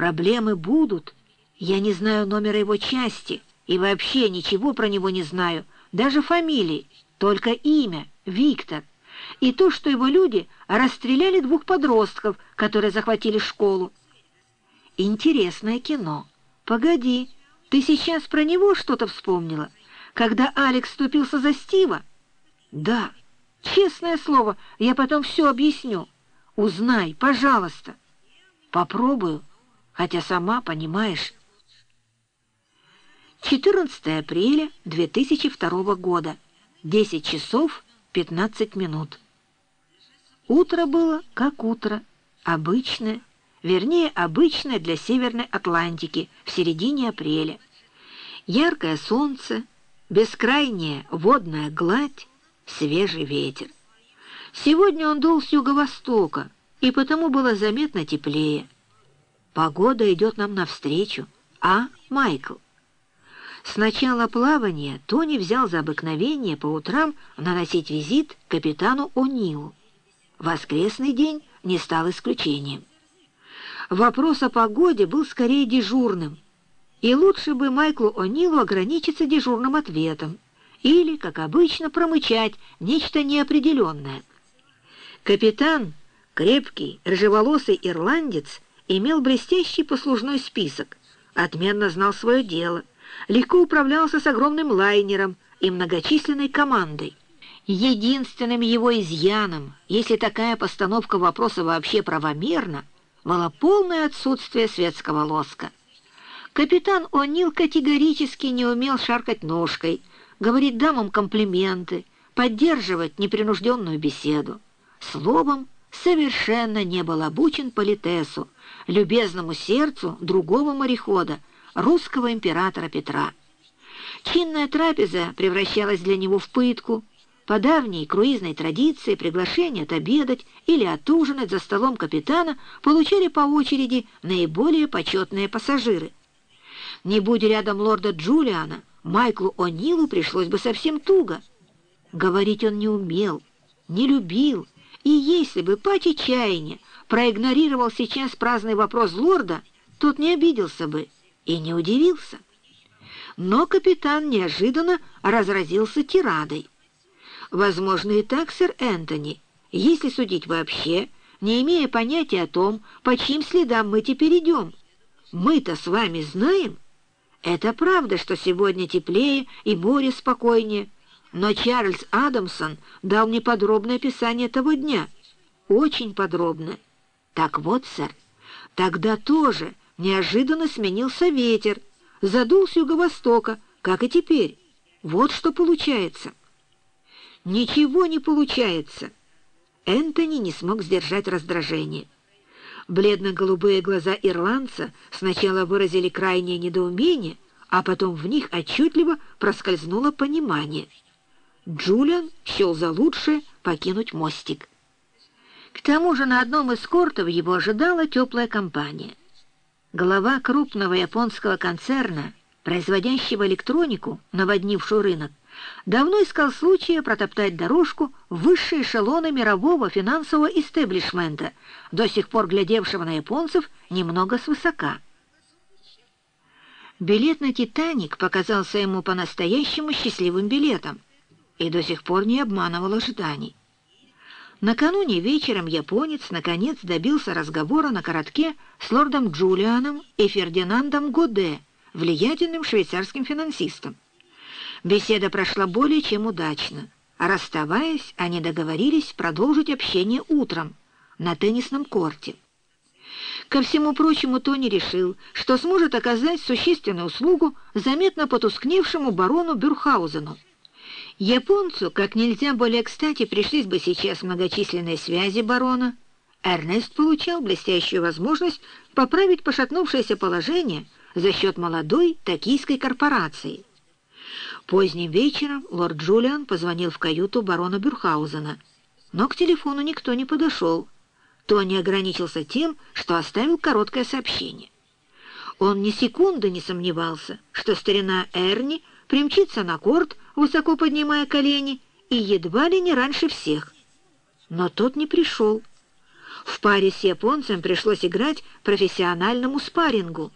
Проблемы будут. Я не знаю номера его части и вообще ничего про него не знаю, даже фамилии, только имя — Виктор. И то, что его люди расстреляли двух подростков, которые захватили школу. Интересное кино. Погоди, ты сейчас про него что-то вспомнила? Когда Алекс вступился за Стива? Да, честное слово, я потом все объясню. Узнай, пожалуйста. Попробую, хотя сама понимаешь. 14 апреля 2002 года, 10 часов 15 минут. Утро было как утро, обычное, вернее, обычное для Северной Атлантики в середине апреля. Яркое солнце, бескрайняя водная гладь, свежий ветер. Сегодня он дул с юго-востока, и потому было заметно теплее. Погода идет нам навстречу, а, Майкл? С начала плавания Тони взял за обыкновение по утрам наносить визит капитану О'Нилу. Воскресный день не стал исключением. Вопрос о погоде был скорее дежурным, и лучше бы Майклу О'Нилу ограничиться дежурным ответом или, как обычно, промычать нечто неопределенное. Капитан, крепкий, рыжеволосый ирландец, имел блестящий послужной список, отменно знал свое дело, легко управлялся с огромным лайнером и многочисленной командой. Единственным его изъяном, если такая постановка вопроса вообще правомерна, было полное отсутствие светского лоска. Капитан О'Нил категорически не умел шаркать ножкой, говорить дамам комплименты, поддерживать непринужденную беседу. Словом, совершенно не был обучен политесу, любезному сердцу другого морехода, русского императора Петра. Чинная трапеза превращалась для него в пытку. По давней круизной традиции приглашение отобедать или отужинать за столом капитана получали по очереди наиболее почетные пассажиры. Не будь рядом лорда Джулиана, Майклу О'Нилу пришлось бы совсем туго. Говорить он не умел, не любил, и если бы по чаяния проигнорировал сейчас праздный вопрос лорда, тот не обиделся бы и не удивился. Но капитан неожиданно разразился тирадой. Возможно, и так, сэр Энтони, если судить вообще, не имея понятия о том, по чьим следам мы теперь идем. Мы-то с вами знаем. Это правда, что сегодня теплее и море спокойнее, но Чарльз Адамсон дал мне подробное описание того дня. Очень подробное. Так вот, сэр, тогда тоже неожиданно сменился ветер, задул с юго-востока, как и теперь. Вот что получается. Ничего не получается. Энтони не смог сдержать раздражение. Бледно-голубые глаза ирландца сначала выразили крайнее недоумение, а потом в них отчетливо проскользнуло понимание. Джулиан счел за лучшее покинуть мостик. К тому же на одном из кортов его ожидала теплая компания. Глава крупного японского концерна, производящего электронику, наводнившую рынок, давно искал случая протоптать дорожку в высшие эшелоны мирового финансового истеблишмента, до сих пор глядевшего на японцев немного свысока. Билет на «Титаник» показался ему по-настоящему счастливым билетом и до сих пор не обманывал ожиданий. Накануне вечером японец наконец добился разговора на коротке с лордом Джулианом и Фердинандом Годе, влиятельным швейцарским финансистом. Беседа прошла более чем удачно, расставаясь, они договорились продолжить общение утром на теннисном корте. Ко всему прочему, Тони решил, что сможет оказать существенную услугу заметно потускневшему барону Бюрхаузену, Японцу как нельзя более кстати пришлись бы сейчас многочисленные связи барона. Эрнест получал блестящую возможность поправить пошатнувшееся положение за счет молодой токийской корпорации. Поздним вечером лорд Джулиан позвонил в каюту барона Бюрхаузена, но к телефону никто не подошел. Тони ограничился тем, что оставил короткое сообщение. Он ни секунды не сомневался, что старина Эрни примчится на корт, высоко поднимая колени, и едва ли не раньше всех. Но тот не пришел. В паре с японцем пришлось играть профессиональному спаррингу.